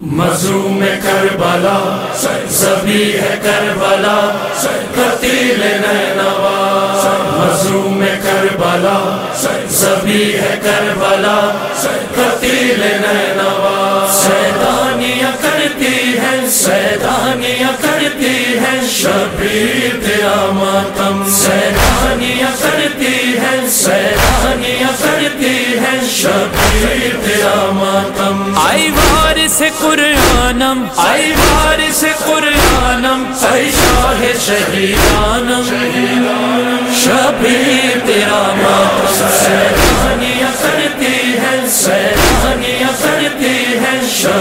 مظلوم کربلا سبھی ہے کربلا قتیل نینوا۔ مظلوم کربلا سبھی ہے کربلا قتیل نینوا۔ سے قرآنم آئی بار سے قرآنم آئی شاہ شہیدانم، شبیر تیرا ماں سیدانیاں کرتی ہے سیدانیاں کرتی ہے شبیر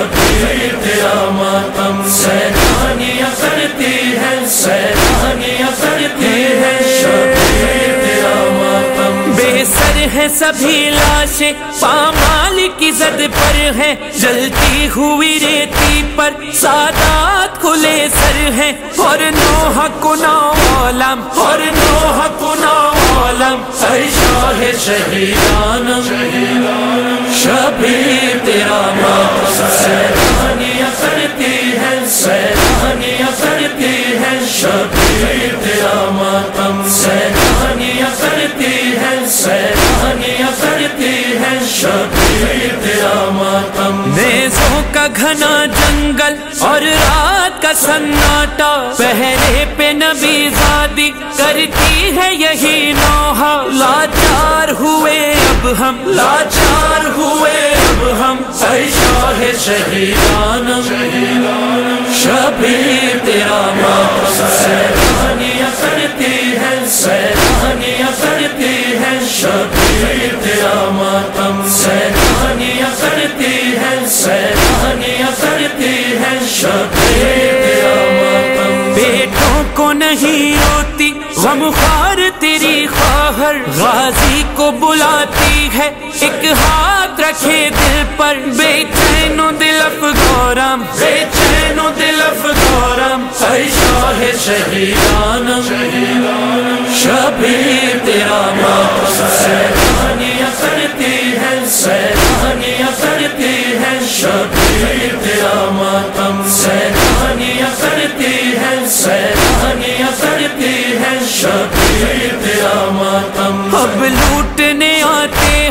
بے سر ہے سبھی لاشیں، پامال کی زد پر ہے جلتی ہوئی ریتی پر سادات کھلے سر ہیں۔ اور نوح کنا عالم، اور نوح کنا عالم۔ اے شاہ شہیدانم شبیر تیرا ماتم سیدانیاں کرتی ہے سیدانیاں گھنا جنگل اور رات کا سناٹا پہرے پہ نبی زادی کرتی ہے یہی نوحہ۔ لاچار ہوئے اب ہم، لاچار ہوئے اب ہم۔ شاہ شہیدانم، شبیر تیرا ماتم روتی غم خوار تیری خواہر غازی کو بلاتی ہے۔ ایک ہاتھ رکھے دل پر۔ بے چین و دل افغورم بے چین و دل افغورم اے شاہ شہیدانم۔ شبیر تیرا ماتم سیدانیاں کرتی ہے۔ سیدانیاں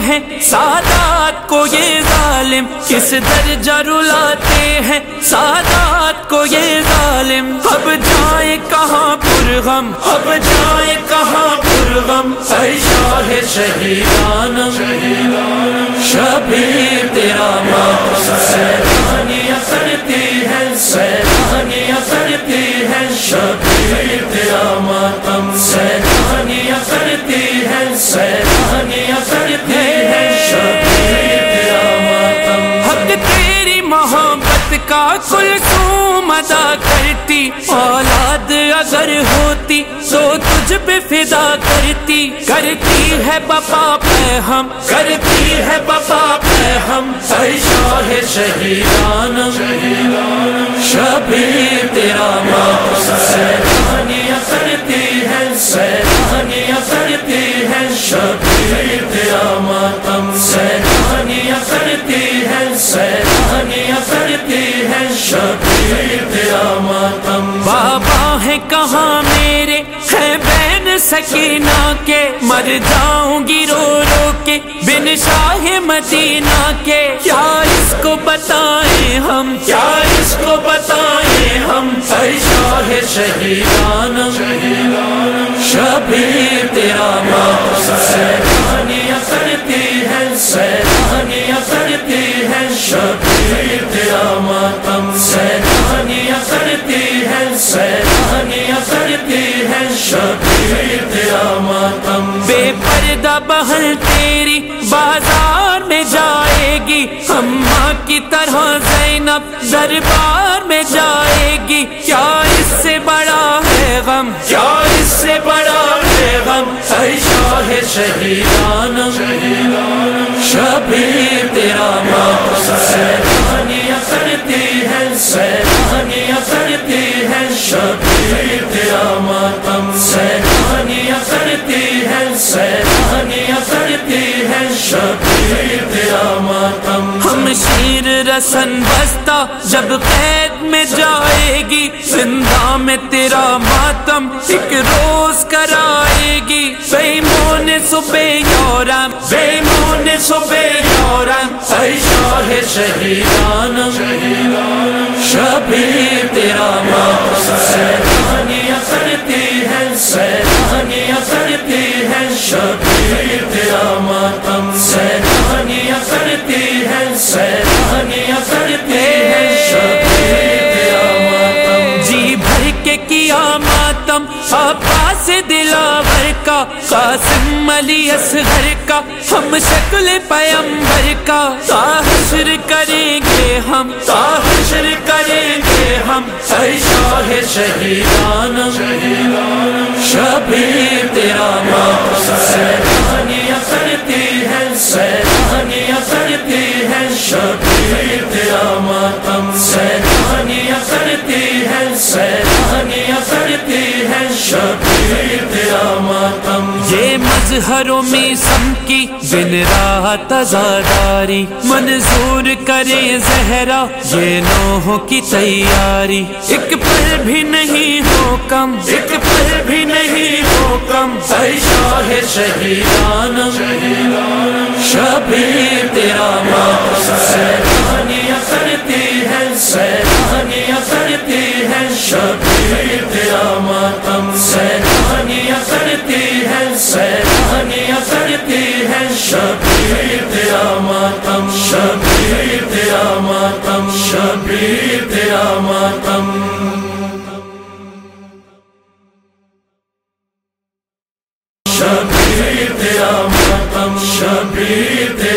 ہیں۔ سادات کو یہ ظالم کس درجہ رلاتے ہیں؟ سادات کو یہ ظالم۔ اب جائیں کہاں پرغم؟ اب جائے کہاں پرغم؟ اے شاہ شہیدانم، شبیر تیرا ماتم ادا کرتی، اولاد اگر ہوتی تو تجھ پہ فدا کرتی۔ کرتی ہے بپا پہ ہم، کرتی ہے بپا پہ ہم۔ شاہ شہیدان شبیر تیرا ماں ہے کہاں میرے ہے بہن سکینہ کے؟ مر جاؤں گی رو رو کے بن شاہ مدینہ کے؟ کیا اس کو بتائیں ہم؟ کیا اس کو بتائیں ہم؟ شاہ شہیدانم، شبیر تیرا ماں زینب دربار میں جائے گی کیا اس سے بڑا ہے غم؟ کیا اس سے بڑا ہے غم؟ اے شاہ شہیدان شبیر تیرا ماتم سیدانیاں رسن بستا جب قید میں جائے گی، زندہ میں تیرا ماتم ایک روز کرائے گی۔ بے مون صبح یورم بے مون صبح یورم اے شاہ شہیدانم شبیر تیرا ماتم۔ علی اصغر کا ہم شکل پیمبر کا تاحشر کریں گے ہم تاحشر کریں گے ہم۔ اے شاہ شہیدان شبیر تیرا ماتم مظہروں میں سم کی دن رات ازاداری منظور کرے زہرا، یہ نوحوں کی تیاری۔ ایک پل بھی نہیں ہو کم، ایک پل بھی نہیں ہو کم۔ اے شاہ شہیدانم شبیر تیرا ماتم شبیر تیرا ماتم شبیر تیرا